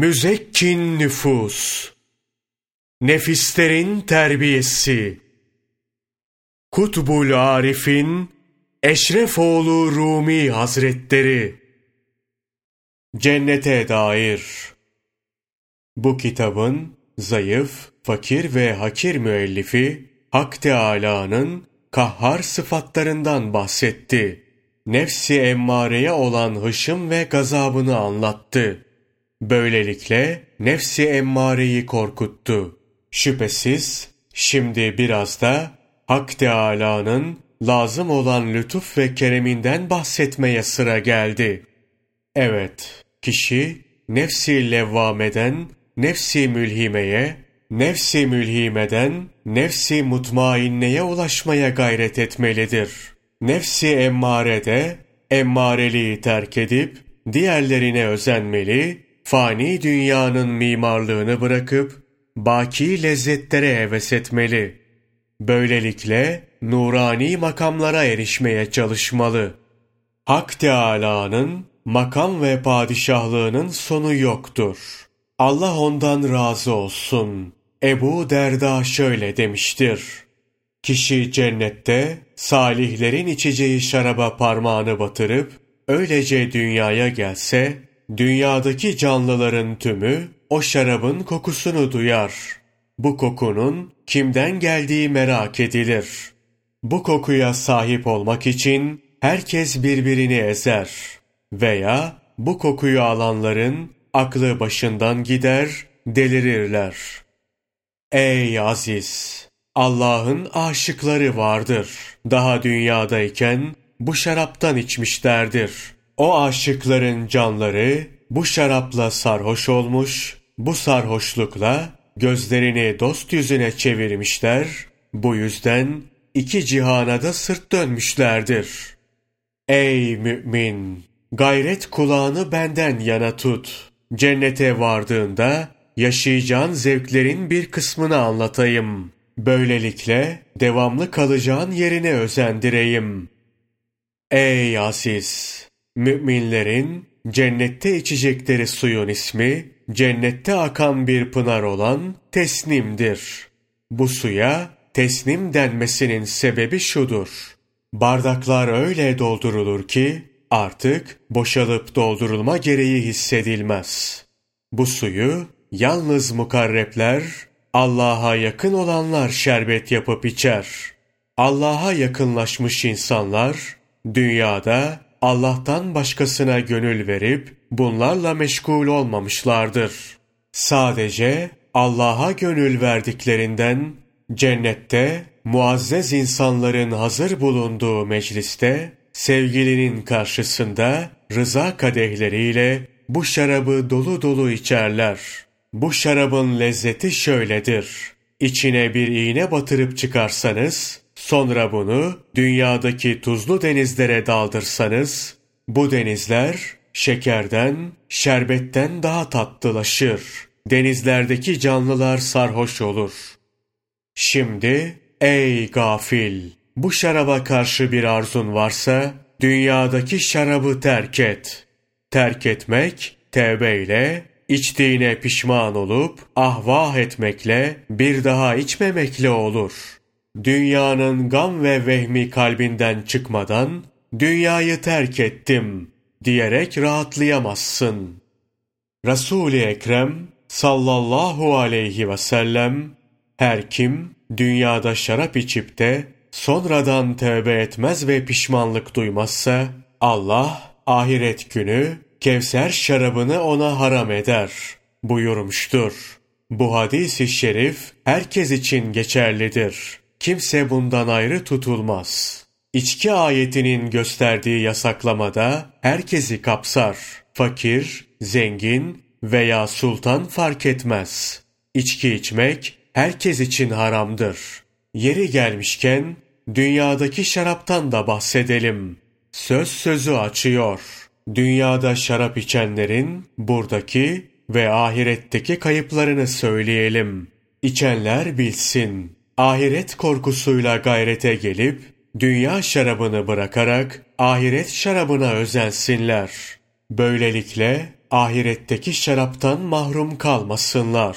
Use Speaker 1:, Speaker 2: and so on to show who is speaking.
Speaker 1: müzekkin nüfus, nefislerin terbiyesi, Kutbul Arif'in Eşrefoğlu Rumi Hazretleri, Cennete dair Bu kitabın zayıf, fakir ve hakir müellifi Hak Teâlâ'nın kahhar sıfatlarından bahsetti. Nefsi emmareye olan hışım ve gazabını anlattı. Böylelikle nefsi emmareyi korkuttu. Şüphesiz şimdi biraz da Hak Teâlâ'nın lazım olan lütuf ve kereminden bahsetmeye sıra geldi. Evet, kişi nefsi levvameden nefsi mülhimeye, nefsi mülhimeden nefsi mutmainneye ulaşmaya gayret etmelidir. Nefsi emmarede emmareliği terk edip diğerlerine özenmeli, fani dünyanın mimarlığını bırakıp baki lezzetlere heves etmeli. Böylelikle nurani makamlara erişmeye çalışmalı. Hak Teâlâ'nın makam ve padişahlığının sonu yoktur. Allah ondan razı olsun. Ebu Derda şöyle demiştir. Kişi cennette salihlerin içeceği şaraba parmağını batırıp öylece dünyaya gelse, dünyadaki canlıların tümü o şarabın kokusunu duyar. Bu kokunun kimden geldiği merak edilir. Bu kokuya sahip olmak için herkes birbirini ezer veya bu kokuyu alanların aklı başından gider, delirirler. Ey aziz! Allah'ın aşıkları vardır. Daha dünyadayken bu şaraptan içmişlerdir. O aşıkların canları bu şarapla sarhoş olmuş, bu sarhoşlukla gözlerini dost yüzüne çevirmişler, bu yüzden iki cihana da sırt dönmüşlerdir. Ey mümin! Gayret kulağını benden yana tut. Cennete vardığında yaşayacağın zevklerin bir kısmını anlatayım. Böylelikle devamlı kalacağın yerine özendireyim. Ey aziz! Müminlerin cennette içecekleri suyun ismi, cennette akan bir pınar olan tesnimdir. Bu suya tesnim denmesinin sebebi şudur. Bardaklar öyle doldurulur ki artık boşalıp doldurulma gereği hissedilmez. Bu suyu yalnız mukarrepler, Allah'a yakın olanlar şerbet yapıp içer. Allah'a yakınlaşmış insanlar, dünyada Allah'tan başkasına gönül verip bunlarla meşgul olmamışlardır. Sadece Allah'a gönül verdiklerinden cennette muazzez insanların hazır bulunduğu mecliste sevgilinin karşısında rıza kadehleriyle bu şarabı dolu dolu içerler. Bu şarabın lezzeti şöyledir. İçine bir iğne batırıp çıkarsanız, sonra bunu dünyadaki tuzlu denizlere daldırsanız, bu denizler şekerden, şerbetten daha tatlılaşır. Denizlerdeki canlılar sarhoş olur. Şimdi ey gafil! Bu şaraba karşı bir arzun varsa, dünyadaki şarabı terk et. Terk etmek, tevbeyle, içtiğine pişman olup, ahvah etmekle, bir daha içmemekle olur. Dünyanın gam ve vehmi kalbinden çıkmadan, dünyayı terk ettim diyerek rahatlayamazsın. Resul-i Ekrem sallallahu aleyhi ve sellem, her kim dünyada şarap içip de sonradan tövbe etmez ve pişmanlık duymazsa, Allah ahiret günü Kevser şarabını ona haram eder buyurmuştur. Bu hadis-i şerif herkes için geçerlidir. Kimse bundan ayrı tutulmaz. İçki ayetinin gösterdiği yasaklamada herkesi kapsar. Fakir, zengin veya sultan fark etmez. İçki içmek herkes için haramdır. Yeri gelmişken dünyadaki şaraptan da bahsedelim. Söz sözü açıyor. Dünyada şarap içenlerin buradaki ve ahiretteki kayıplarını söyleyelim. İçenler bilsin. Ahiret korkusuyla gayrete gelip dünya şarabını bırakarak ahiret şarabına özensinler. Böylelikle ahiretteki şaraptan mahrum kalmasınlar.